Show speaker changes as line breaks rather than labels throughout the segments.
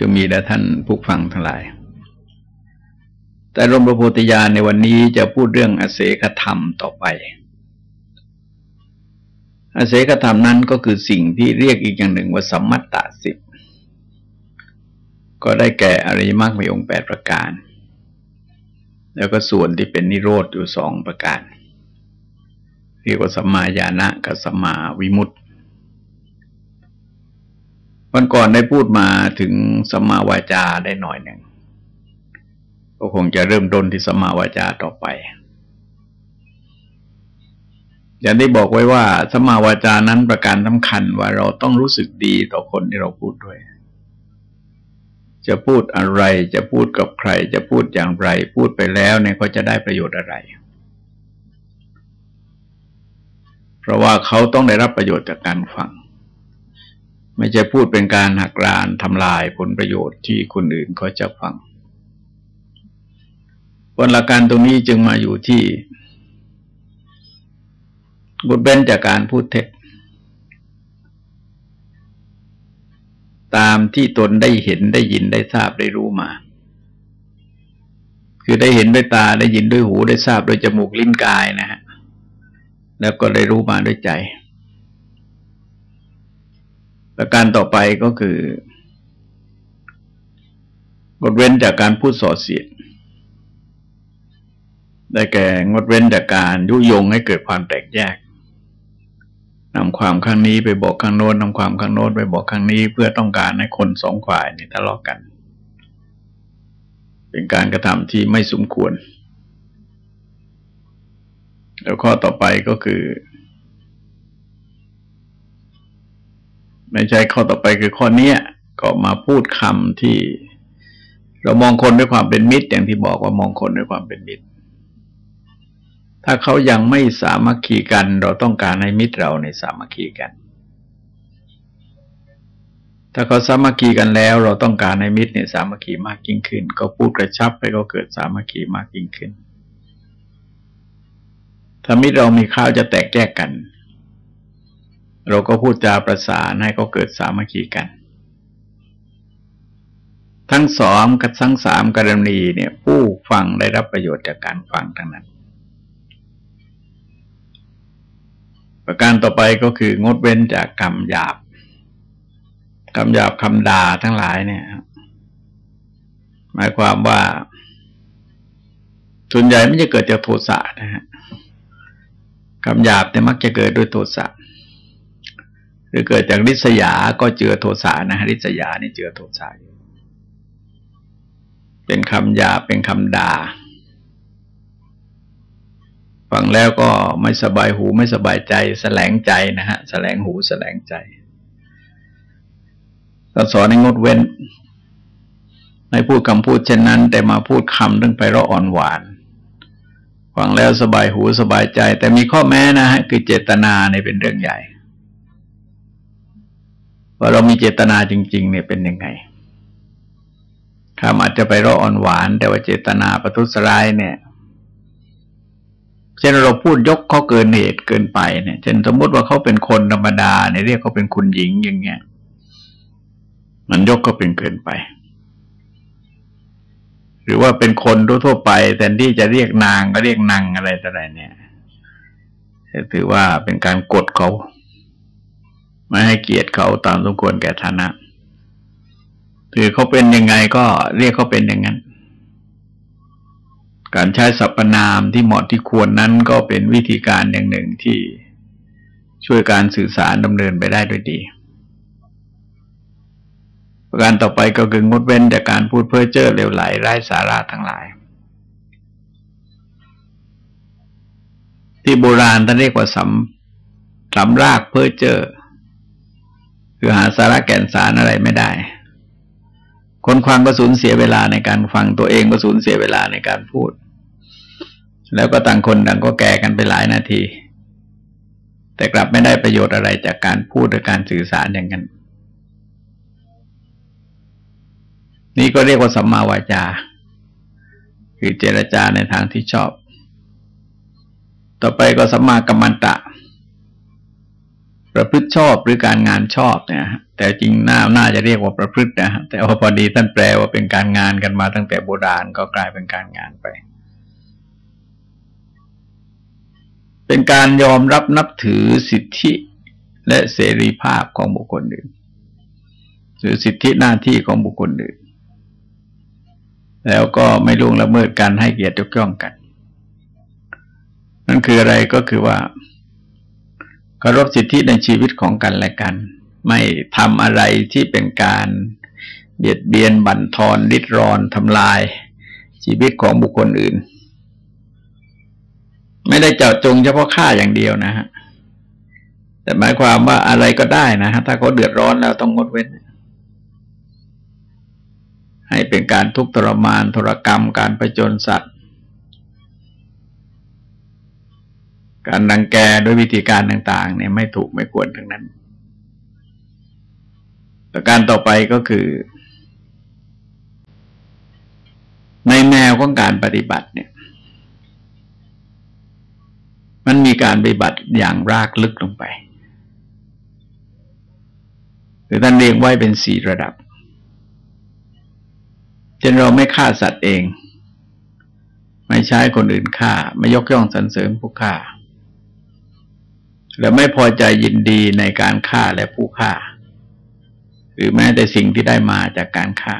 จะมีแด่ท่านผู้ฟังทั้งหลาย แต่รมประโพธิญาณในวันนี้จะพูดเรื่องอเสกธรรมต่อไป อเสกธรรมนั้นก็คือสิ่งที่เรียกอีกอย่างหนึ่งว่าสัมมัตตสิบก็ได้แก่อริยมรรคมีองค์แปดประการ แล้วก็ส่วนที่เป็นนิโรธอยู่สองประการ เรียกว่าสัมมาญาณะกับสัมมาวิมุตติ วันก่อนได้พูดมาถึงสัมมาวาจาได้หน่อยหนึ่งก็คงจะเริ่มต้นที่สัมมาวาจาต่อไป อย่างได้บอกไว้ว่าสัมมาวาจานั้นประการสำคัญว่าเราต้องรู้สึกดีต่อคนที่เราพูดด้วย จะพูดอะไรจะพูดกับใคร จะพูดอย่างไร พูดไปแล้วเนี่ยก็จะได้ประโยชน์อะไร เพราะว่าเขาต้องได้รับประโยชน์จากการฟัง ไม่จะพูดเป็นการหักรานทำลายผลประโยชน์ที่คนอื่นเขาจะฟังผลละการตรงนี้จึงมาอยู่ที่บทเบนจากการพูดเท็จ ตามที่ตนได้เห็นได้ยินได้ทราบได้รู้มา คือได้เห็นด้วยตาได้ยินด้วยหูได้ทราบด้วยจมูกลิ้นกายนะฮะแล้วก็ได้รู้มาด้วยใจ ประการต่อไปก็คืองดเว้นจากการพูดส่อเสียด ได้แก่งดเว้นจากการยุยงให้เกิดความแตกแยกนำความข้างนี้ไปบอกข้างโน้นนำความข้างโน้นไปบอกข้างนี้เพื่อต้องการให้คนสองฝ่ายนี่ทะเลาะกัน เป็นการกระทำที่ไม่สมควร แล้วข้อต่อไปก็คือ ไม่ใช่ข้อต่อไปคือข้อเนี้ยก็มาพูดคำที่ เรามองคนด้วยความเป็นมิตร อย่างที่บอกว่ามองคนด้วยความเป็นมิตร ถ้าเขายังไม่สามัคคีกัน เราต้องการให้มิตรเราในสามัคคีกัน ถ้าเขาสามัคคีกันแล้ว เราต้องการให้มิตรเนี่ยสามัคคีมากยิ่งขึ้น ก็พูดกระชับไปก็เกิดสามัคคีมากยิ่งขึ้นถ้ามิตรเรามีข้าวจะแตกแยกกัน เราก็พูดจาประสานให้เขาเกิดสามัคคีกัน ทั้งสองกับทั้งสามกรณีเนี่ย ผู้ฟังได้รับประโยชน์จากการฟังทั้งนั้น ประการต่อไปก็คืองดเว้นจากกรรมหยาบคำหยาบคำด่าทั้งหลายเนี่ยหมายความว่าส่วนใหญ่ไม่จะเกิดจากโทสะนะฮะคำหยาบแต่มักจะเกิดด้วยโทสะ หรือเกิดจากริษยาก็เจือโทสะนะริษยานี่เจือโทสะเป็นคำหยาเป็นคำด่าฟังแล้วก็ไม่สบายหูไม่สบายใจ แสลงใจนะฮะแสลงหูแสลงใจก็สอนให้งดเว้นในพูดคำพูดเช่นนั้น แต่มาพูดคำเรื่องไปเราะอ่อนหวานฟังแล้วสบายหูสบายใจ แต่มีข้อแม้นะฮะคือเจตนาในเป็นเรื่องใหญ่ ว่าเรามีเจตนาจริง ๆ เนี่ยเป็นยังไงคำอาจจะไปราะอ่อนหวาน แต่ว่าเจตนาประทุษร้ายเนี่ย เช่นเราพูดยกเขาเกินเหตุเกินไปเนี่ย เช่นสมมติว่าเขาเป็นคนธรรมดาเนี่ยเรียกเขาเป็นคุณหญิงอย่างเงี้ย มันยกก็เป็นเกินไป หรือว่าเป็นคนทั่วไปแทนที่จะเรียกนางก็เรียกนางอะไรต่ออะไรเนี่ยถือว่าเป็นการกดเขา ไม่ให้เกียรติเขาตามสมควรแก่ฐานะคือเขาเป็นยังไงก็เรียกเขาเป็นอย่างนั้น การใช้สรรพนามที่เหมาะที่ควรนั้นก็เป็นวิธีการอย่างหนึ่งที่ช่วยการสื่อสารดำเนินไปได้ด้วยดี ประการต่อไปก็คืองดเว้นจากการพูดเพ้อเจ้อเลวไหลไร้สาระทั้งหลาย ที่โบราณท่านเรียกว่าสำสำรากเพ้อเจ้อ คือหาสาระแก่นสารอะไรไม่ได้ คนฟังก็สูญเสียเวลาในการฟังตัวเองก็สูญเสียเวลาในการพูด แล้วก็ต่างคนต่างก็แก่กันไปหลายนาที แต่กลับไม่ได้ประโยชน์อะไรจากการพูดหรือการสื่อสารอย่างนั้น นี่ก็เรียกว่าสัมมาวาจา คือเจรจาในทางที่ชอบ ต่อไปก็สัมมากัมมันตะ ประพฤติชอบหรือการงานชอบเนี่ยแต่จริงน่าน่าจะเรียกว่าประพฤตินะแต่ว่าพอดีท่านแปลว่าเป็นการงานกันมาตั้งแต่โบราณก็กลายเป็นการงานไป เป็นการยอมรับนับถือสิทธิและเสรีภาพของบุคคลอื่นหรือสิทธิหน้าที่ของบุคคลอื่น แล้วก็ไม่ล่วงละเมิดการให้เกียรติยกย่องกันนั่นคืออะไรก็คือว่า เคารพสิทธิในชีวิตของกันและกัน ไม่ทำอะไรที่เป็นการเบียดเบียนบั่นทอนริดรอนทำลายชีวิตของบุคคลอื่น ไม่ได้เจาะจงเฉพาะฆ่าอย่างเดียวนะฮะแต่หมายความว่าอะไรก็ได้นะฮะถ้าเขาเดือดร้อนแล้วต้องงดเว้น ให้เป็นการทุกข์ทรมานทรกรรมการประจนสัตว์ การดังแกด้วยวิธีการต่าง ๆ เนี่ยไม่ถูกไม่ควรทั้งนั้นประการต่อไปก็คือ ในแนวของการปฏิบัติเนี่ย มันมีการปฏิบัติอย่างรากลึกลงไปหรือท่านเรียกไว้เป็นสี่ระดับเช่นเราไม่ฆ่าสัตว์เอง ไม่ใช้คนอื่นฆ่า ไม่ยกย่องสรรเสริญผู้ฆ่า และไม่พอใจยินดีในการฆ่าและผู้ฆ่า หรือแม้แต่สิ่งที่ได้มาจากการฆ่า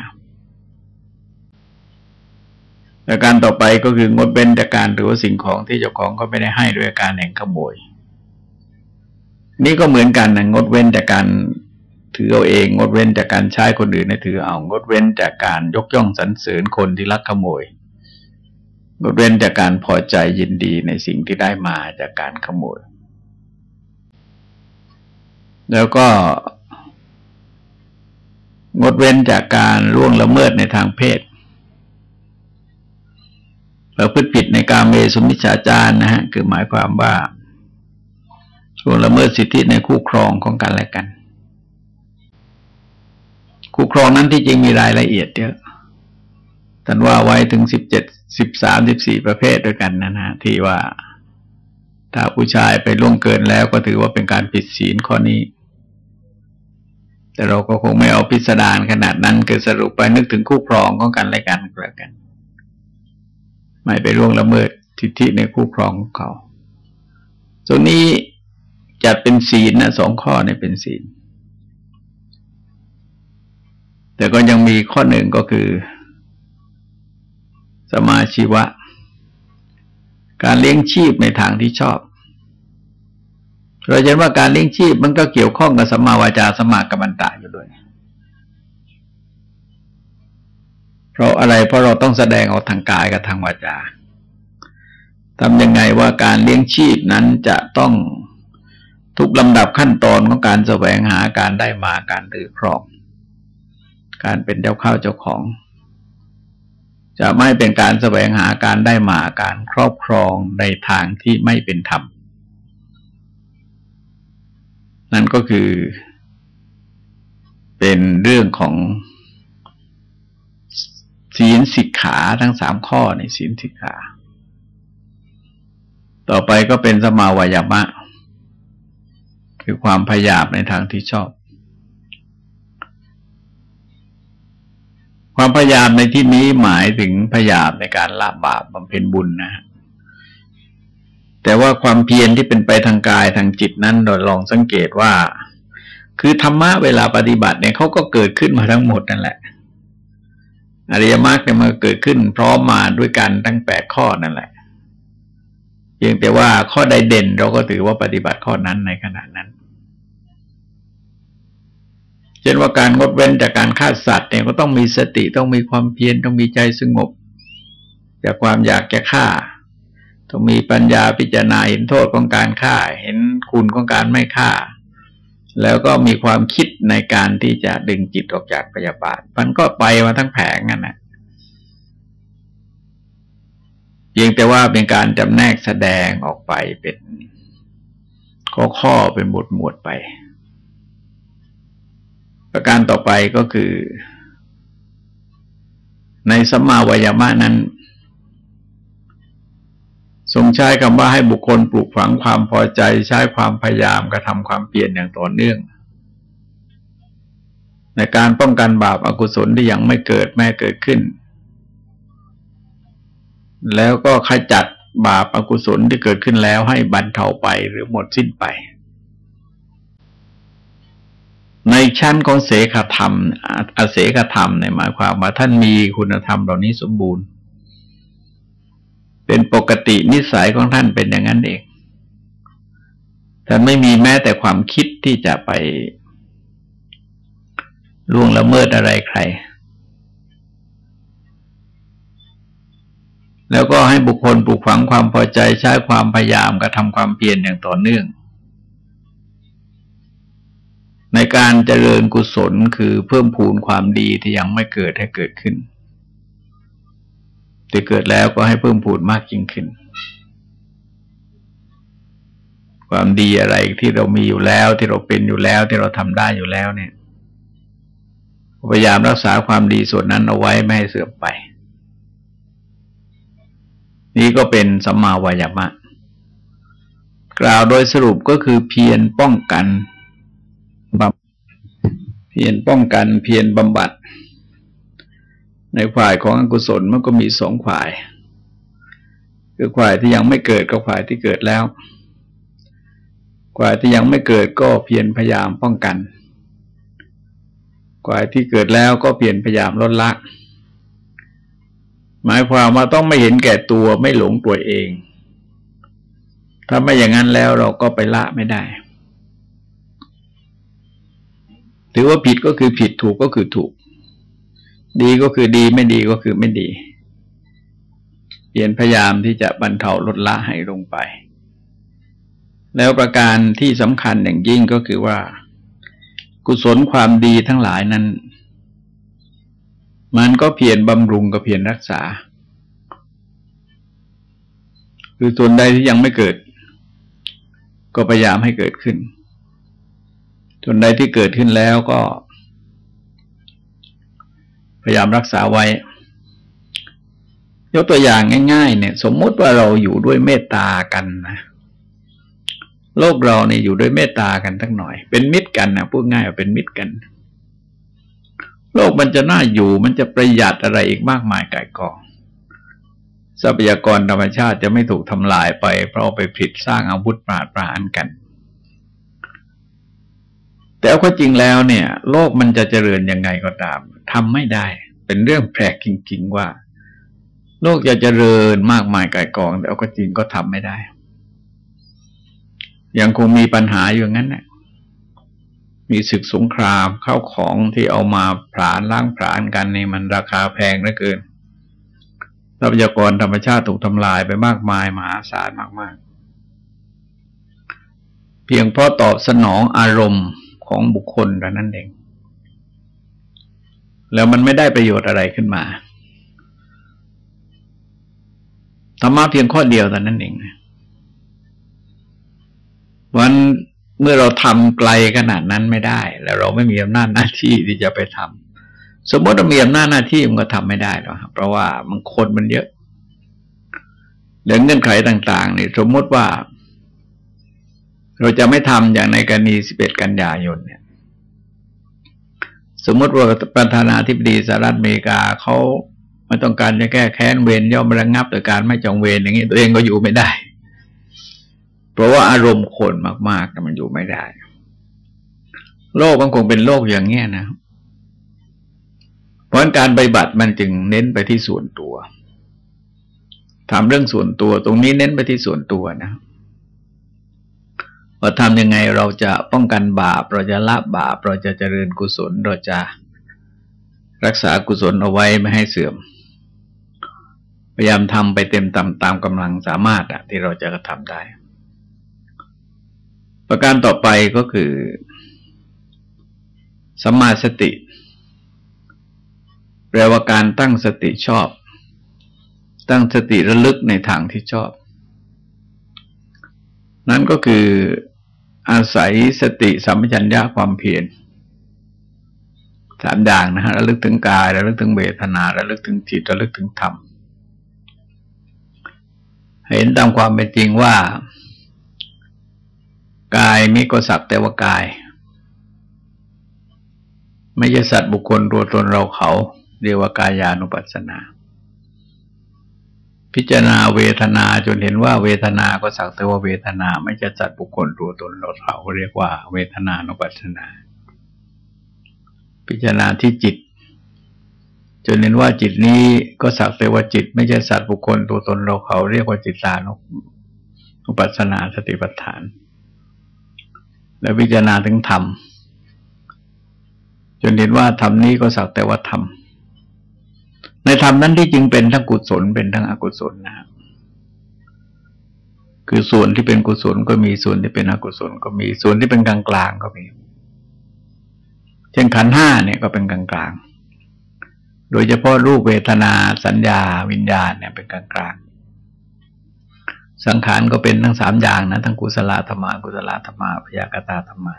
และการต่อไปก็คืองดเว้นจากการหรือว่าสิ่งของที่เจ้าของก็ไม่ได้ให้ด้วยการแห่งขโมย นี่ก็เหมือนกันนะงดเว้นจากการถือเอาเอง งดเว้นจากการใช้คนอื่นในถือเอางดเว้นจากการยกย่องสรรเสริญคนที่ลักขโมยงดเว้นจากการพอใจยินดีในสิ่งที่ได้มาจากการขโมย แล้วก็งดเว้นจากการล่วงละเมิดในทางเพศเราพฤติผิดในการเมสุมิชาจารนะฮะคือหมายความว่าล่วงละเมิดสิทธิในคู่ครองของกันและกัน คู่ครองนั้นที่จริงมีรายละเอียดเยอะท่านว่าไว้ถึงสิบเจ็ดสิบสามสิบสี่ประเภทด้วยกันนะฮะที่ว่าถ้าผู้ชายไปล่วงเกินแล้วก็ถือว่าเป็นการผิดศีลข้อนี้ แต่เราก็คงไม่เอาพิสดารขนาดนั้นคือสรุปไปนึกถึงคู่ครองของกันและกันก็แล้วกัน ไม่ไปร่วงละเมิดทิฏฐิในคู่ครองของเขา ตรงนี้จัดเป็นศีลนะสองข้อเนี่ยเป็นศีล แต่ก็ยังมีข้อหนึ่งก็คือ สมาชีวะ การเลี้ยงชีพในทางที่ชอบ เราเห็นว่าการเลี้ยงชีพมันก็เกี่ยวข้องกับสมาวาจาสมากัมมันตะอยู่ด้วย เพราะอะไรเพราะเราต้องแสดงออกทางกายกับทางวาจาทำยังไงว่าการเลี้ยงชีพนั้นจะต้องทุกลำดับขั้นตอนของการแสวงหาการได้มาการถือครอง การเป็นเจ้าข้าวเจ้าของ จะไม่เป็นการแสวงหาการได้มาการครอบครองในทางที่ไม่เป็นธรรม นั่นก็คือ เป็นเรื่องของศีลสิกขาทั้งสามข้อในศีลสิกขา ต่อไปก็เป็นสมาวายามะ คือความพยายามในทางที่ชอบ ความพยายามในที่นี้หมายถึงพยายามในการละบาปบำเพ็ญบุญนะฮะ แต่ว่าความเพียรที่เป็นไปทางกายทางจิตนั้นเราลองสังเกตว่า คือธรรมะเวลาปฏิบัติเนี่ยเขาก็เกิดขึ้นมาทั้งหมดนั่นแหละ อริยมรรคเนี่ยมันเกิดขึ้น พร้อมมาด้วยกันทั้งแปดข้อนั่นแหละเพียงแต่ว่าข้อใดเด่นเราก็ถือว่าปฏิบัติข้อนั้นในขณะนั้น เช่นว่าการงดเว้นจากการฆ่าสัตว์เนี่ยก็ต้องมีสติต้องมีความเพียรต้องมีใจสงบ จากความอยากจะฆ่า ต้องมีปัญญาพิจารณาเห็นโทษของการฆ่า เห็นคุณของการไม่ฆ่า แล้วก็มีความคิดในการที่จะดึงจิตออกจากพยาบาท มันก็ไปมาทั้งแผงนั่นแหละเพียงแต่ว่าเป็นการจำแนกแสดงออกไปเป็นข้อข้อเป็นบทหมวดไป ประการต่อไปก็คือ ในสัมาวายามะนั้น ทรงใช้คำว่าให้บุคคลปลูกฝังความพอใจใช้ความพยายามกระทำความเปลี่ยนอย่างต่อเนื่อง ในการป้องกันบาปอากุศลที่ยังไม่เกิดแม่เกิดขึ้น แล้วก็ขจัดบาปอากุศลที่เกิดขึ้นแล้วให้บรรเทาไปหรือหมดสิ้นไป ในชั้นของเสขธรรมอาเสขธรรมในหมายความว่าท่านมีคุณธรรมเหล่านี้สมบูรณ์ เป็นปกตินิสัยของท่านเป็นอย่างนั้นเองท่านไม่มีแม้แต่ความคิดที่จะไปล่วงละเมิดอะไรใคร แล้วก็ให้บุคคลปลูกฝังความพอใจใช้ความพยายามกระทำความเพียรอย่างต่อเนื่อง ในการเจริญกุศลคือเพิ่มพูนความดีที่ยังไม่เกิดให้เกิดขึ้น ที่เกิดแล้วก็ให้เพิ่มพูนมากยิ่งขึ้น ความดีอะไรที่เรามีอยู่แล้ว ที่เราเป็นอยู่แล้ว ที่เราทำได้อยู่แล้วเนี่ยพยายามรักษาความดีส่วนนั้นเอาไว้ไม่ให้เสื่อมไป นี่ก็เป็นสัมมาวายามะ กล่าวโดยสรุปก็คือเพียรป้องกันบำเพียรป้องกันเพียรบำบัด ในฝ่ายของอกุศลมันก็มีสองฝ่าย คือฝ่ายที่ยังไม่เกิดกับฝ่ายที่เกิดแล้วฝ่ายที่ยังไม่เกิดก็เพียรพยายามป้องกันกว่ายที่เกิดแล้วก็เปลี่ยนพยายามลดละ หมายความว่าต้องไม่เห็นแก่ตัวไม่หลงตัวเอง ถ้าไม่อย่างนั้นแล้วเราก็ไปละไม่ได้ ถือว่าผิดก็คือผิดถูกก็คือถูก ดีก็คือดีไม่ดีก็คือไม่ดี เปลี่ยนพยายามที่จะบรรเทาลดละให้ลงไป แล้วประการที่สำคัญอย่างยิ่งก็คือว่า กุศลความดีทั้งหลายนั้น มันก็เพียรบำรุงกับเพียรรักษา คือส่วนใดที่ยังไม่เกิด ก็พยายามให้เกิดขึ้น ส่วนใดที่เกิดขึ้นแล้วก็ พยายามรักษาไว้ ยกตัวอย่างง่าย ๆ เนี่ย สมมติว่าเราอยู่ด้วยเมตตากันนะโลกเราเนี่ยอยู่ด้วยเมตตากันทั้งหน่อย เป็นมิตรกันนะพูดง่ายว่าเป็นมิตรกัน โลกมันจะน่าอยู่มันจะประหยัดอะไรอีกมากมายกายกองทรัพยากรธรรมชาติจะไม่ถูกทำลายไป เพราะไปผิดสร้างอาวุธปราดปรานกัน แต่ก็จริงแล้วเนี่ย โลกมันจะเจริญยังไงก็ตามทำไม่ได้ เป็นเรื่องแปลกจริง ๆ ว่า โลกจะเจริญมากมายกายกอง แต่ก็จริงก็ทำไม่ได้ ยังคงมีปัญหาอยู่งั้นนะมีศึกสงครามเข้าของที่เอามาผลาญล้างผลาญกันนี่มันราคาแพงเหลือเกินทรัพยากรธรรมชาติถูกทำลายไปมากมายมหาศาลมาก ๆ เพียงเพราะตอบสนองอารมณ์ ของบุคคลแต่นั้นเอง แล้วมันไม่ได้ประโยชน์อะไรขึ้นมาธรรมะเพียงข้อเดียวแต่นั้นเองวันเมื่อเราทำไกลขนาดนั้นไม่ได้ แล้วเราไม่มีอำนาจหน้าที่ที่จะไปทำสมมติเรามีอำนาจหน้าที่มันก็ทำไม่ได้หรอกเพราะว่ามันคนมันเยอะเรื่องเงื่อนไขต่าง ๆ นี่ สมมติว่า เราจะไม่ทำอย่างในกรณีสิบเอ็ดกันยายนเนี่ย สมมติว่าประธานาธิบดีสหรัฐอเมริกาเขาไม่ต้องการจะแก้แค้นเวรย่อมระงงับโดยการไม่จองเวรอย่างนี้ตัวเองก็อยู่ไม่ได้ เพราะว่าอารมณ์คนมากๆมันอยู่ไม่ได้ โลกมันคงเป็นโลกอย่างเงี้ยนะเพราะการปฏิบัติมันจึงเน้นไปที่ส่วนตัวทำเรื่องส่วนตัว ตรงนี้เน้นไปที่ส่วนตัวนะ ว่าทำยังไงเราจะป้องกันบาป เราจะละบาป เราจะเจริญกุศล เราจะรักษากุศลเอาไว้ไม่ให้เสื่อม พยายามทำไปเต็มตามตามกำลังสามารถอะที่เราจะกระทำได้ ประการต่อไปก็คือสัมมาสติ แปลว่าการตั้งสติชอบ ตั้งสติระลึกในทางที่ชอบ นั่นก็คือ อาศัยสติสัมปชัญญะความเพียรสามอย่างนะฮะระลึกถึงกายระลึกถึงเวทนาระลึกถึงจิตระลึกถึงธรรมเห็นตามความเป็นจริงว่า กายมีก็สักแต่ว่ากาย ไม่ใช่สัตว์บุคคลตัวตนเราเขา เรียกว่ากายานุปัสสนา พิจารณาเวทนาจนเห็นว่าเวทนาก็สักแต่ว่าเวทนาไม่ใช่สัตว์บุคคลตัวตนเราเขาเรียกว่า เวทนานุปัสสนา พิจารณาที่จิต จนเห็นว่าจิตนี้ก็สักแต่ว่าจิต ไม่ใช่สัตว์บุคคลตัวตนเราเขาเรียกว่าจิตตานุปัสสนาสติปัฏฐาน แล้วพิจารณาถึงธรรมจนเห็นว่าธรรมนี้ก็สักแต่ว่าธรรม ในธรรมนั้นที่จริงเป็นทั้งกุศลเป็นทั้งอกุศลนะครับคือส่วนที่เป็นกุศลก็มีส่วนที่เป็นอกุศลก็มีส่วนที่เป็นกลางกลางก็มี เช่นขันห้าเนี่ยก็เป็นกลางกลางโดยเฉพาะรูปเวทนาสัญญาวิญญาณเนี่ยเป็นกลางกลางสังขารก็เป็นทั้งสามอย่างนะทั้งกุศลธรรมากุศลธรรมาพยากตาธรรมา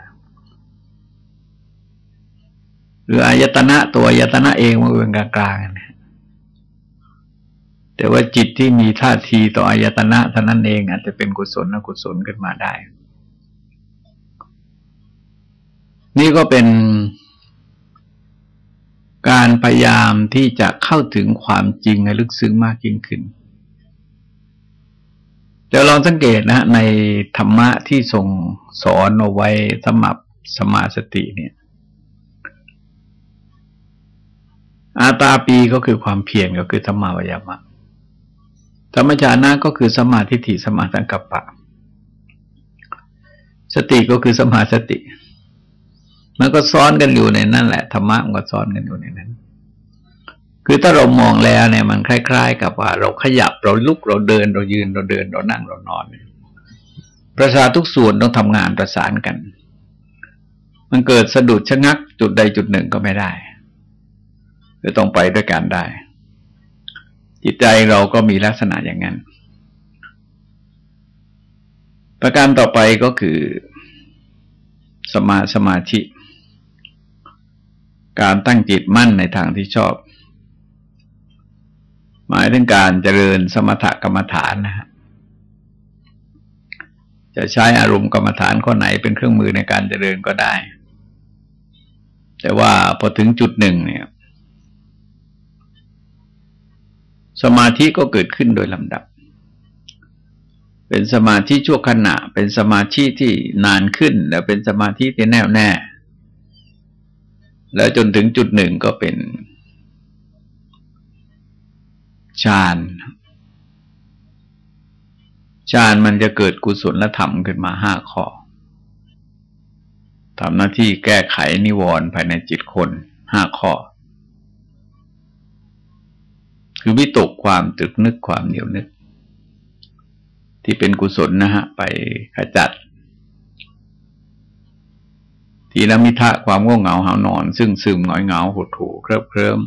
หรืออายตนะตัวอายตนะเองมันเป็นกลางกลางนะ แต่ว่าจิตที่มีท่าทีต่ออายตนะเท่านั้นเองอาจจะเป็นกุศลอกุศลขึ้นมาได้ นี่ก็เป็นการพยายามที่จะเข้าถึงความจริงให้ลึกซึ้งมากยิ่งขึ้นเดี๋ยวลองสังเกตนะในธรรมะที่ทรงสอนเอาไว้สมับสมาสติเนี่ยอาตาปีก็คือความเพียรก็คือสมาวยามะ ธรรมจานะก็คือสมาธิฐิสมาสังกัปปะ สติก็คือสมาสติ มันก็ซ้อนกันอยู่ในนั่นแหละธรรมะมันก็ซ้อนกันอยู่ในนั้น คือถ้าเรามองแล้วเนี่ยมันคล้าย ๆ กับว่า เราขยับเราลุกเราเดินเรายืนเราเดินเรานั่งเรานอนประสาททุกส่วนต้องทำงานประสานกัน มันเกิดสะดุดชะงักจุดใดจุดหนึ่งก็ไม่ได้จะต้องไปด้วยกันได้ จิตใจเราก็มีลักษณะอย่างนั้น ประการต่อไปก็คือ สมาสมาธิ การตั้งจิตมั่นในทางที่ชอบ หมายถึงการเจริญสมถกรรมฐานนะฮะจะใช้อารมณ์กรรมฐานข้อไหนเป็นเครื่องมือในการเจริญก็ได้ แต่ว่าพอถึงจุดหนึ่งเนี่ย สมาธิก็เกิดขึ้นโดยลำดับ เป็นสมาธิชั่วขณะ เป็นสมาธิที่นานขึ้น แล้วเป็นสมาธิที่แน่วแน่ แล้วจนถึงจุดหนึ่งก็เป็นฌานฌานมันจะเกิดกุศลธรรมขึ้นมาห้าข้อทำหน้าที่แก้ไขนิวรณ์ภายในจิตคนห้าข้อ คือวิตกความตรึกนึกความเหนียวนึก ที่เป็นกุศลนะฮะ ไปขจัด ทีละมิทะความง่วงเหงาหานอน ซึ่งซึมหงอยเหงาหดหูเคริบเคลิ้ม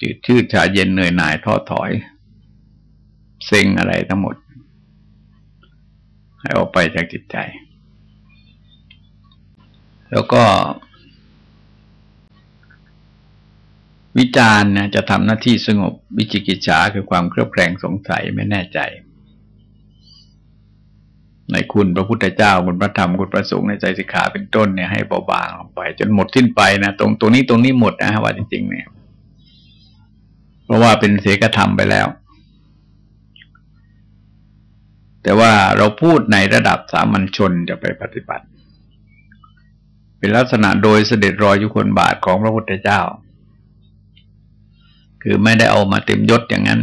จืดชืดชาเย็นเหนื่อยหน่ายท้อถอย เซ็งอะไรทั้งหมด ให้ออกไปจากจิตใจ แล้วก็ วิจารณ์นะจะทำหน้าที่สงบวิจิกิจฉาคือความเครือบแคลงสงสัยไม่แน่ใจ ในคุณพระพุทธเจ้าคุณพระธรรมคุณพระสงฆ์ในใจสิกขาเป็นต้นเนี่ยให้เบาบางลงไป จนหมดสิ้นไปนะตรงตรงนี้ตรงนี้หมดนะว่าจริงๆเนี่ย เพราะว่าเป็นเสกธรรมไปแล้ว แต่ว่าเราพูดในระดับสามัญชนจะไปปฏิบัติ เป็นลักษณะโดยเสด็จรอยยุคนบาทของพระพุทธเจ้า คือไม่ได้เอามาเต็มยศอย่างนั้น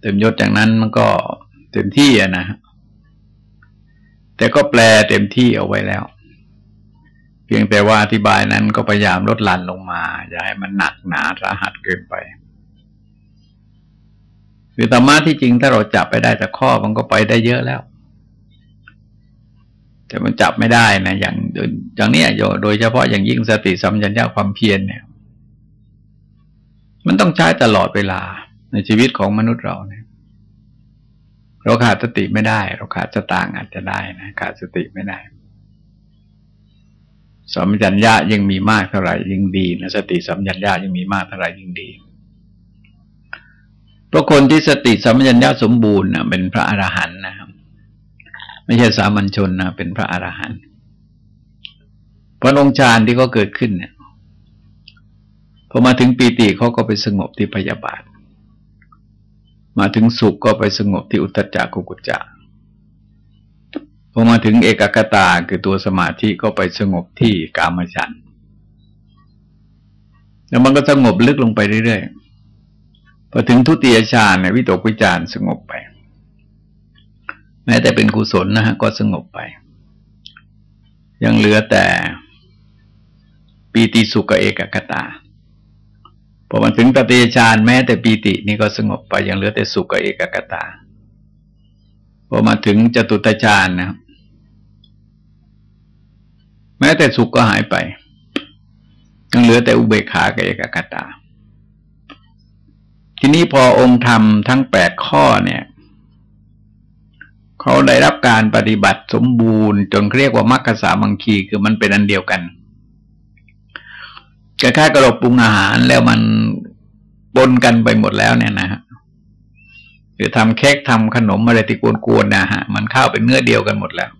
เต็มยศอย่างนั้นมันก็เต็มที่อะนะแต่ก็แปลเต็มที่เอาไว้แล้ว เพียงแต่ว่าอธิบายนั้นก็พยายามลดหลั่นลงมา อย่าให้มันหนักหนาสาหัสเกินไปคือธรรมะที่จริงถ้าเราจับไปได้แต่ข้อมันก็ไปได้เยอะแล้ว แต่มันจับไม่ได้นะอย่างอย่างนี้โดยเฉพาะอย่างยิ่งสติสัมปชัญญะความเพียรเนี่ย มันต้องใช้ตลอดเวลาในชีวิตของมนุษย์เราเนี่ยเราขาดสติไม่ได้ เราขาดสตางอาจจะได้นะขาดสติไม่ได้สัมยัญญะยังมีมากเท่าไหร่ยิ่งดีนะสติสัมยัญญะยังมีมากเท่าไหร่ยิ่งดีเพราะคนที่สติสัมยัญญะสมบูรณ์นะเป็นพระอรหันต์นะครับ ไม่ใช่สามัญชนนะเป็นพระอรหันต์พระองค์ฌานที่เขาเกิดขึ้นเนี่ย พอมาถึงปีติเขาก็ไปสงบที่พยาบาท มาถึงสุขก็ไปสงบที่อุตจักกุกุจจะพอมาถึงเอกกตาคือตัวสมาธิก็ไปสงบที่กามฉันแล้วมันก็สงบลึกลงไปเรื่อยๆพอถึงทุติยฌานเนี่ยวิตกวิจารสงบไป แม้แต่เป็นกุศลนะฮะก็สงบไป ยังเหลือแต่ปีติสุขเอกกตา พอมาถึงตติยฌานแม้แต่ปีตินี่ก็สงบไปยังเหลือแต่สุขเอกกตาพอมาถึงจตุตฌานนะครับแม้แต่สุขก็หายไปยังเหลือแต่อุเบกขากับเอกกตา ทีนี้พอองค์ธรรมทั้งแปดข้อเนี่ยเขาได้รับการปฏิบัติสมบูรณ์ จนเรียกว่ามัคคสามังคีคือมันเป็นอันเดียวกัน คล้ายๆกระโดปรุงอาหารแล้วมันปนกันไปหมดแล้วเนี่ยนะฮะหรือทำเค้กทำขนมอะไรที่กวนๆนะฮะ มันเข้าเป็นเนื้อเดียวกันหมดแล้ว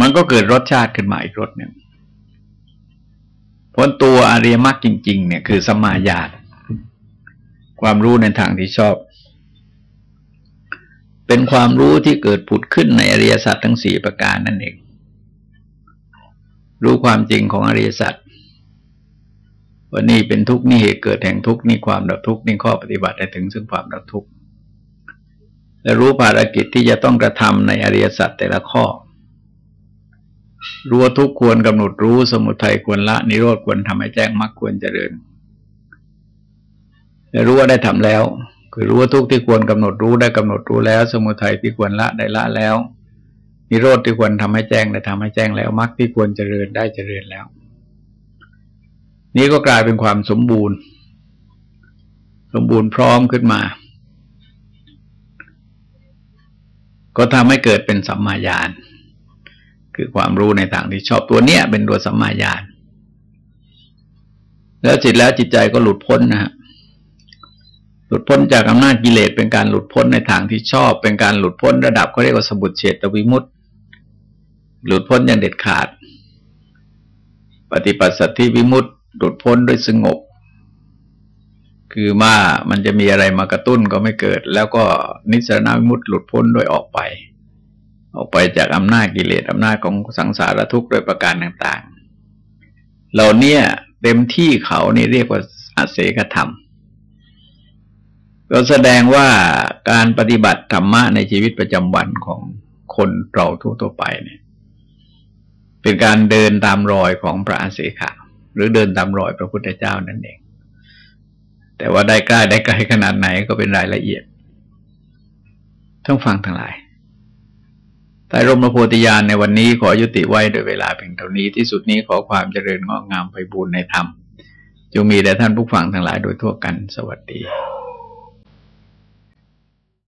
มันก็เกิดรสชาติขึ้นมาอีกรสหนึ่งผลตัวอริยมรรคจริง ๆ เนี่ยคือสมาญาตความรู้ในทางที่ชอบ เป็นความรู้ที่เกิดผุดขึ้นในอริยสัจทั้งสี่ประการนั่นเอง รู้ความจริงของอริยสัจว่านี่เป็นทุกข์นี่เหตุเกิดแห่งทุกข์นี่ความดับทุกข์นี่ข้อปฏิบัติได้ถึงซึ่งความดับทุกข์และรู้ภารกิจที่จะต้องกระทำในอริยสัจแต่ละข้อรู้ว่าทุกควรกำหนดรู้สมุทัยควรละ นิโรธควรทำให้แจ้งมรรคควรเจริญและรู้ว่าได้ทำแล้ว คือรู้ว่าทุกที่ควรกำหนดรู้ได้กำหนดรู้แล้ว สมุทัยที่ควรละได้ละแล้ว นิโรธที่ควรทำให้แจ้งได้ทำให้แจ้งแล้วมรรคที่ควรเจริญได้เจริญแล้ว นี้ก็กลายเป็นความสมบูรณ์ สมบูรณ์พร้อมขึ้นมา ก็ทำให้เกิดเป็นสัมมาญาณคือความรู้ในทางที่ชอบตัวเนี้ยเป็นตัวสัมมาญาณแล้วจิตแล้วจิตใจก็หลุดพ้นนะฮะหลุดพ้นจากอำนาจกิเลสเป็นการหลุดพ้นในทางที่ชอบ เป็นการหลุดพ้นระดับเขาเรียกว่าสมุทเฉตวิมุตติ หลุดพ้นอย่างเด็ดขาด ปฏิปัสสัตที่วิมุตติหลุดพ้นด้วยสงบ คือว่ามันจะมีอะไรมากระตุ้นก็ไม่เกิด แล้วก็นิสรณวิมุตติหลุดพ้นโดยออกไป ออกไปจากอำนาจกิเลสอำนาจของสังสารทุกข์โดยประการต่างๆ เหล่านี้เต็มที่เขานี่เรียกว่าอาเสกธรรมก็แสดงว่าการปฏิบัติธรรมะในชีวิตประจำวันของคนเราทั่วๆไปเนี่ย เป็นการเดินตามรอยของพระอาเสขะหรือเดินตามรอยพระพุทธเจ้านั่นเอง แต่ว่าได้ใกล้ได้ไกลขนาดไหนก็เป็นรายละเอียดต้องฟังทั้งหลายใต้ร่มพระโพธิญาณในวันนี้ขอยุติไว้โดยเวลาเพียงเท่านี้ที่สุดนี้ขอความเจริญงอกงามไปบูรณนธรรมจงมีแด่ท่านผู้ฟังทั้งหลายโดยทั่วกันสวัสดี